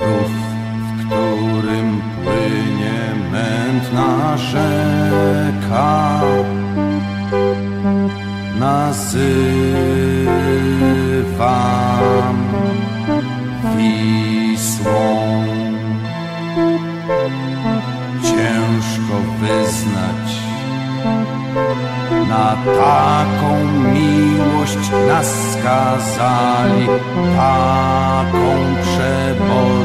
Rów, w którym płynie mętna rzeka, nazywam Wisłą. Ciężko wyznać, na taką miłość nas skazali, taką przebodli